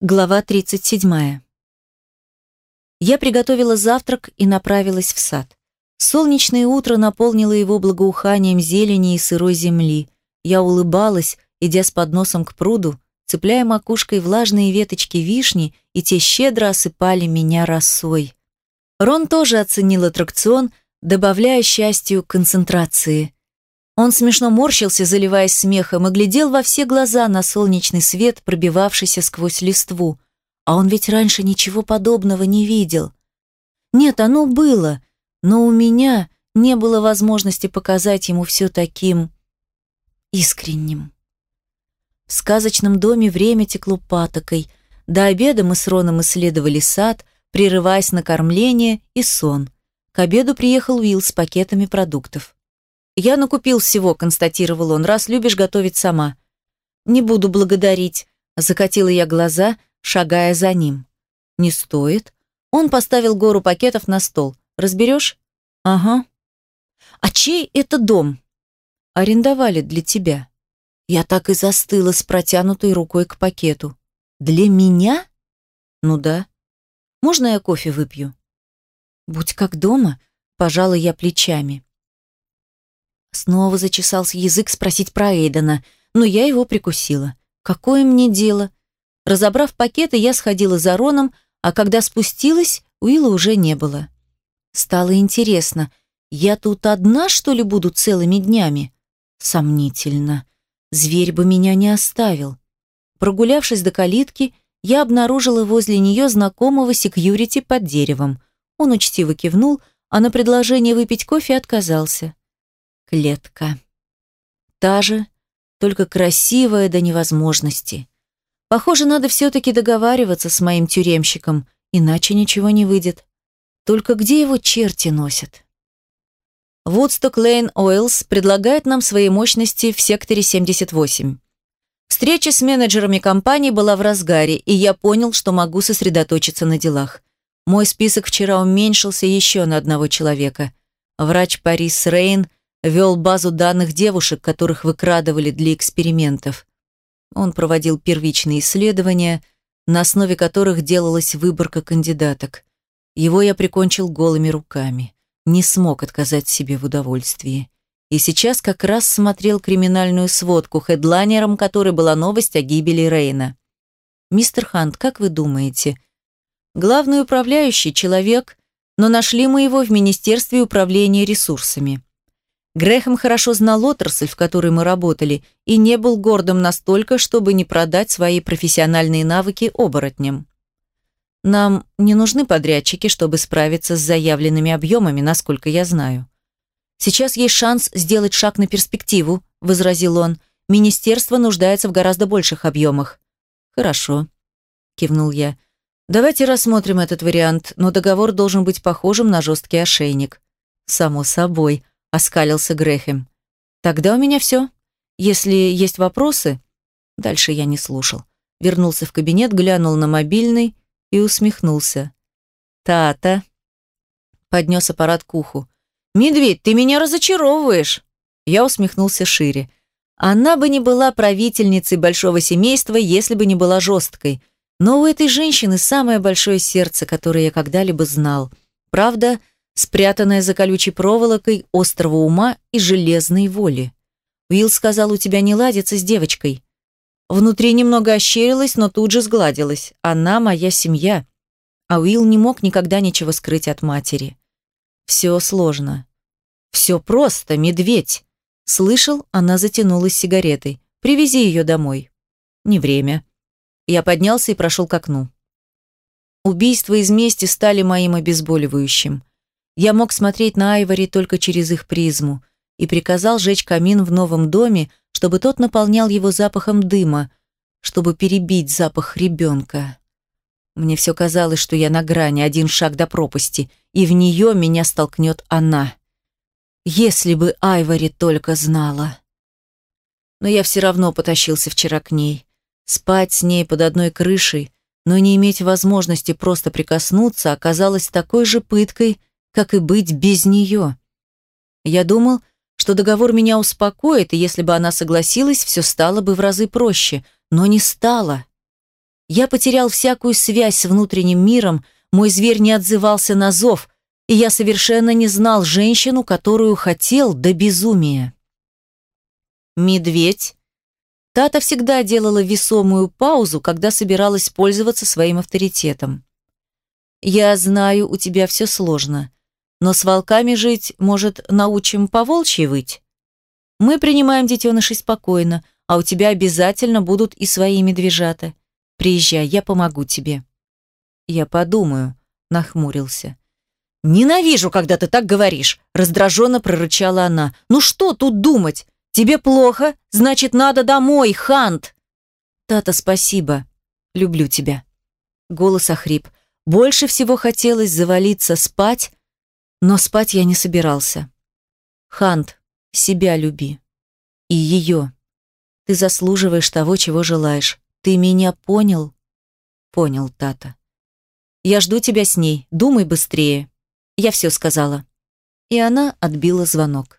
Глава 37. Я приготовила завтрак и направилась в сад. Солнечное утро наполнило его благоуханием зелени и сырой земли. Я улыбалась, идя с подносом к пруду, цепляя макушкой влажные веточки вишни, и те щедро осыпали меня росой. Рон тоже оценил аттракцион, добавляя счастью концентрации. Он смешно морщился, заливаясь смехом, и глядел во все глаза на солнечный свет, пробивавшийся сквозь листву. А он ведь раньше ничего подобного не видел. Нет, оно было, но у меня не было возможности показать ему все таким искренним. В сказочном доме время текло патокой. До обеда мы с Роном исследовали сад, прерываясь на кормление и сон. К обеду приехал Уилл с пакетами продуктов. «Я накупил всего», — констатировал он, — «раз любишь готовить сама». «Не буду благодарить», — закатила я глаза, шагая за ним. «Не стоит». Он поставил гору пакетов на стол. «Разберешь?» «Ага». «А чей это дом?» «Арендовали для тебя». Я так и застыла с протянутой рукой к пакету. «Для меня?» «Ну да». «Можно я кофе выпью?» «Будь как дома», — пожала я плечами. Снова зачесался язык спросить про Эйдена, но я его прикусила. Какое мне дело? Разобрав пакеты, я сходила за Роном, а когда спустилась, Уилла уже не было. Стало интересно, я тут одна, что ли, буду целыми днями? Сомнительно. Зверь бы меня не оставил. Прогулявшись до калитки, я обнаружила возле нее знакомого секьюрити под деревом. Он учтиво кивнул, а на предложение выпить кофе отказался. Клетка. Та же, только красивая до невозможности. Похоже, надо все-таки договариваться с моим тюремщиком, иначе ничего не выйдет. Только где его черти носят? Woodstock Lane Oils предлагает нам свои мощности в секторе 78. Встреча с менеджерами компании была в разгаре, и я понял, что могу сосредоточиться на делах. Мой список вчера уменьшился еще на одного человека. Врач Парис Рейн – вел базу данных девушек, которых выкрадывали для экспериментов. Он проводил первичные исследования, на основе которых делалась выборка кандидаток. Его я прикончил голыми руками. Не смог отказать себе в удовольствии. И сейчас как раз смотрел криминальную сводку, хедлайнером которой была новость о гибели Рейна. «Мистер Хант, как вы думаете?» «Главный управляющий человек, но нашли мы его в Министерстве управления ресурсами. Грехом хорошо знал отрасль, в которой мы работали, и не был гордым настолько, чтобы не продать свои профессиональные навыки оборотням. Нам не нужны подрядчики, чтобы справиться с заявленными объемами, насколько я знаю. Сейчас есть шанс сделать шаг на перспективу, возразил он. Министерство нуждается в гораздо больших объемах. Хорошо, кивнул я. Давайте рассмотрим этот вариант, но договор должен быть похожим на жесткий ошейник. Само собой, – оскалился Грехем. «Тогда у меня все. Если есть вопросы...» Дальше я не слушал. Вернулся в кабинет, глянул на мобильный и усмехнулся. «Тата!» Поднес аппарат к уху. «Медведь, ты меня разочаровываешь!» Я усмехнулся шире. Она бы не была правительницей большого семейства, если бы не была жесткой. Но у этой женщины самое большое сердце, которое я когда-либо знал. Правда, спрятанная за колючей проволокой острого ума и железной воли. Уилл сказал, у тебя не ладится с девочкой. Внутри немного ощерилась, но тут же сгладилась. Она моя семья. А Уилл не мог никогда ничего скрыть от матери. Все сложно. Все просто, медведь. Слышал, она затянулась сигаретой. Привези ее домой. Не время. Я поднялся и прошел к окну. Убийства из мести стали моим обезболивающим. Я мог смотреть на Айвори только через их призму и приказал жечь камин в новом доме, чтобы тот наполнял его запахом дыма, чтобы перебить запах ребенка. Мне все казалось, что я на грани, один шаг до пропасти, и в нее меня столкнет она. Если бы Айвори только знала. Но я все равно потащился вчера к ней. Спать с ней под одной крышей, но не иметь возможности просто прикоснуться оказалось такой же пыткой, как и быть без нее. Я думал, что договор меня успокоит, и если бы она согласилась, все стало бы в разы проще, но не стало. Я потерял всякую связь с внутренним миром, мой зверь не отзывался на зов, и я совершенно не знал женщину, которую хотел до безумия. Медведь. Тата всегда делала весомую паузу, когда собиралась пользоваться своим авторитетом. «Я знаю, у тебя все сложно, но с волками жить, может, научим по волчьи выть? Мы принимаем детенышей спокойно, а у тебя обязательно будут и свои медвежата. Приезжай, я помогу тебе». «Я подумаю», — нахмурился. «Ненавижу, когда ты так говоришь», — раздраженно прорычала она. «Ну что тут думать? Тебе плохо? Значит, надо домой, Хант!» «Тата, спасибо. Люблю тебя». Голос охрип. Больше всего хотелось завалиться спать, но спать я не собирался. «Хант, себя люби. И ее. Ты заслуживаешь того, чего желаешь. Ты меня понял?» «Понял, Тата. Я жду тебя с ней. Думай быстрее». Я все сказала. И она отбила звонок.